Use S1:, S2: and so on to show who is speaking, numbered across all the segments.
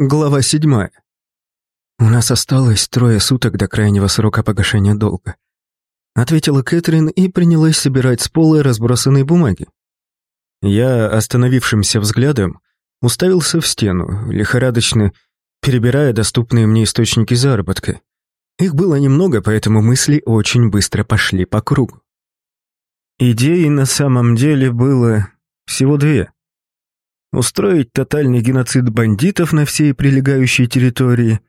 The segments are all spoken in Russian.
S1: Глава седьмая. «У нас осталось трое суток до крайнего срока погашения долга», ответила Кэтрин и принялась собирать с пола разбросанные бумаги. Я, остановившимся взглядом, уставился в стену, лихорадочно перебирая доступные мне источники заработка. Их было немного, поэтому мысли очень быстро пошли по кругу. Идей на самом деле было всего две устроить тотальный геноцид бандитов на всей прилегающей территории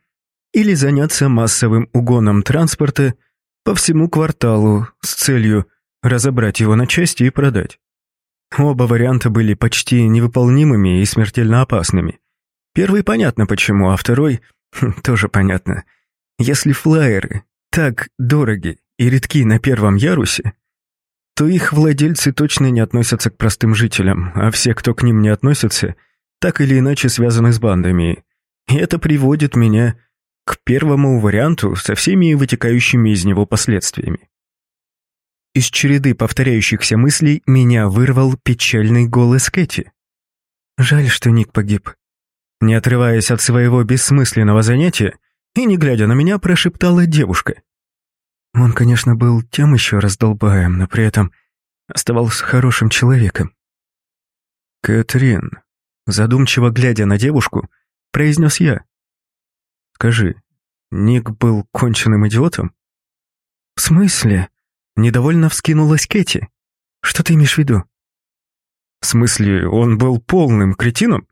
S1: или заняться массовым угоном транспорта по всему кварталу с целью разобрать его на части и продать. Оба варианта были почти невыполнимыми и смертельно опасными. Первый понятно почему, а второй хм, тоже понятно. Если флайеры так дороги и редки на первом ярусе, то их владельцы точно не относятся к простым жителям, а все, кто к ним не относится, так или иначе связаны с бандами. И это приводит меня к первому варианту со всеми вытекающими из него последствиями. Из череды повторяющихся мыслей меня вырвал печальный голос Кэти. Жаль, что Ник погиб. Не отрываясь от своего бессмысленного занятия и не глядя на меня, прошептала девушка. Он, конечно, был тем еще раздолбаем, но при этом оставался хорошим человеком. «Кэтрин», задумчиво глядя на девушку, произнес я. «Скажи, Ник был конченным идиотом?» «В смысле?» Недовольно вскинулась Кэти. «Что ты имеешь в виду?» «В смысле, он был полным кретином?»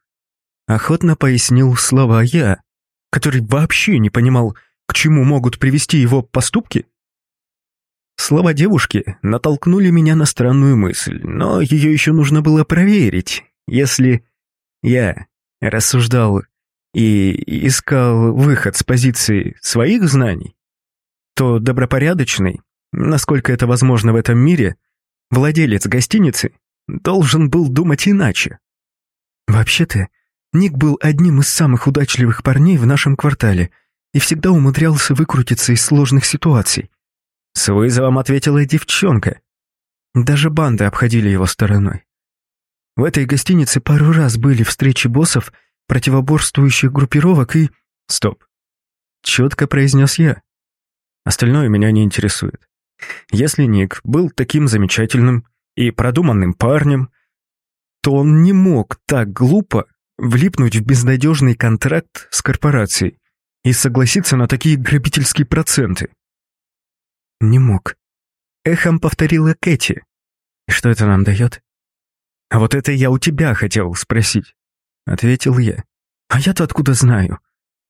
S1: Охотно пояснил слова я, который вообще не понимал, к чему могут привести его поступки. Слова девушки натолкнули меня на странную мысль, но ее еще нужно было проверить. Если я рассуждал и искал выход с позиции своих знаний, то добропорядочный, насколько это возможно в этом мире, владелец гостиницы должен был думать иначе. Вообще-то, Ник был одним из самых удачливых парней в нашем квартале и всегда умудрялся выкрутиться из сложных ситуаций. С вызовом ответила девчонка. Даже банды обходили его стороной. В этой гостинице пару раз были встречи боссов, противоборствующих группировок и... Стоп. Четко произнес я. Остальное меня не интересует. Если Ник был таким замечательным и продуманным парнем, то он не мог так глупо влипнуть в безнадежный контракт с корпорацией и согласиться на такие грабительские проценты. «Не мог». Эхом повторила Кэти. «И что это нам дает?» «А вот это я у тебя хотел спросить», — ответил я. «А я-то откуда знаю?»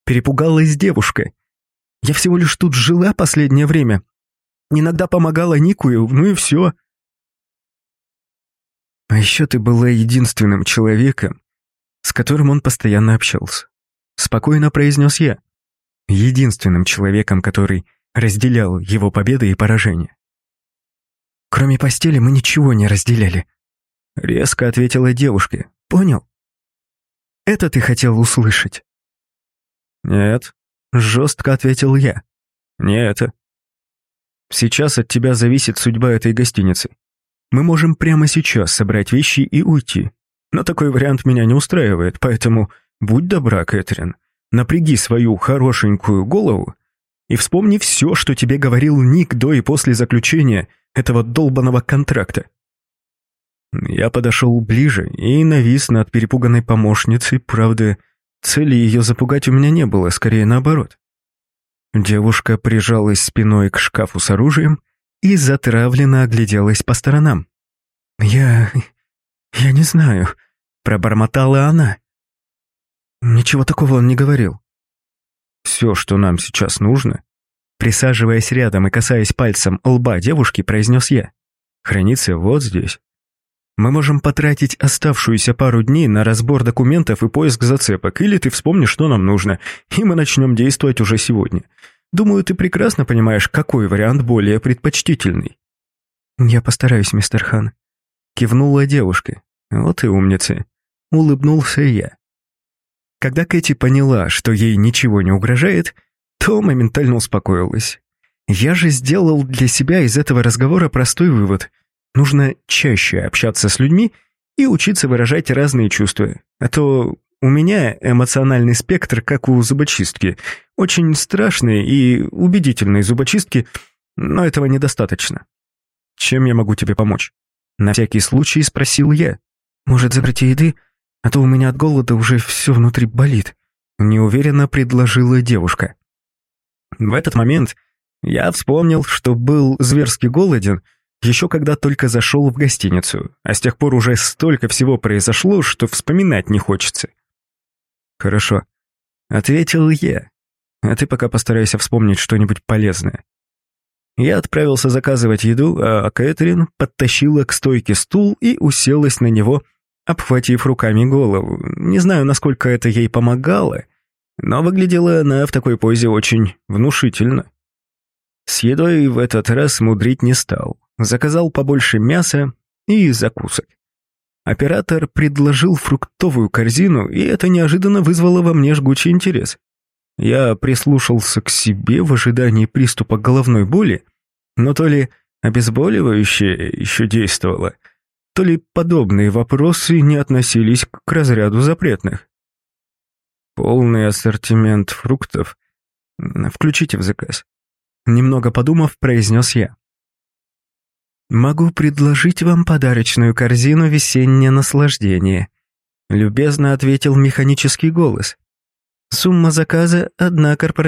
S1: Перепугалась девушка. «Я всего лишь тут жила последнее время. Иногда помогала Никую, ну и все». «А еще ты была единственным человеком, с которым он постоянно общался», — спокойно произнес я. «Единственным человеком, который разделял его победы и поражения. «Кроме постели мы ничего не разделяли», — резко ответила девушка. «Понял? Это ты хотел услышать?» «Нет», — жестко ответил я. «Не это. Сейчас от тебя зависит судьба этой гостиницы. Мы можем прямо сейчас собрать вещи и уйти. Но такой вариант меня не устраивает, поэтому будь добра, Кэтрин, напряги свою хорошенькую голову и вспомни все, что тебе говорил Ник до и после заключения этого долбанного контракта. Я подошел ближе и навис над перепуганной помощницей, правда, цели ее запугать у меня не было, скорее наоборот. Девушка прижалась спиной к шкафу с оружием и затравленно огляделась по сторонам. «Я... я не знаю», — пробормотала она. Ничего такого он не говорил. «Все, что нам сейчас нужно», присаживаясь рядом и касаясь пальцем лба девушки, произнес я, «хранится вот здесь». Мы можем потратить оставшуюся пару дней на разбор документов и поиск зацепок, или ты вспомнишь, что нам нужно, и мы начнем действовать уже сегодня. Думаю, ты прекрасно понимаешь, какой вариант более предпочтительный». «Я постараюсь, мистер Хан», — кивнула девушка. «Вот и умница», — улыбнулся я. Когда Кэти поняла, что ей ничего не угрожает, то моментально успокоилась. Я же сделал для себя из этого разговора простой вывод. Нужно чаще общаться с людьми и учиться выражать разные чувства, а то У меня эмоциональный спектр, как у зубочистки. Очень страшные и убедительные зубочистки, но этого недостаточно. Чем я могу тебе помочь? На всякий случай спросил я. Может, закрыть еды? А то у меня от голода уже все внутри болит. Неуверенно предложила девушка. В этот момент я вспомнил, что был зверски голоден, еще когда только зашел в гостиницу, а с тех пор уже столько всего произошло, что вспоминать не хочется. «Хорошо», — ответил я. «А ты пока постарайся вспомнить что-нибудь полезное». Я отправился заказывать еду, а Кэтрин подтащила к стойке стул и уселась на него, обхватив руками голову. Не знаю, насколько это ей помогало, но выглядела она в такой позе очень внушительно. С едой в этот раз мудрить не стал. Заказал побольше мяса и закусок. Оператор предложил фруктовую корзину, и это неожиданно вызвало во мне жгучий интерес. Я прислушался к себе в ожидании приступа головной боли, но то ли обезболивающее еще действовало, то ли подобные вопросы не относились к разряду запретных. Полный ассортимент фруктов. Включите в заказ. Немного подумав, произнес я. «Могу предложить вам подарочную корзину «Весеннее наслаждение», — любезно ответил механический голос. «Сумма заказа — одна корпоративная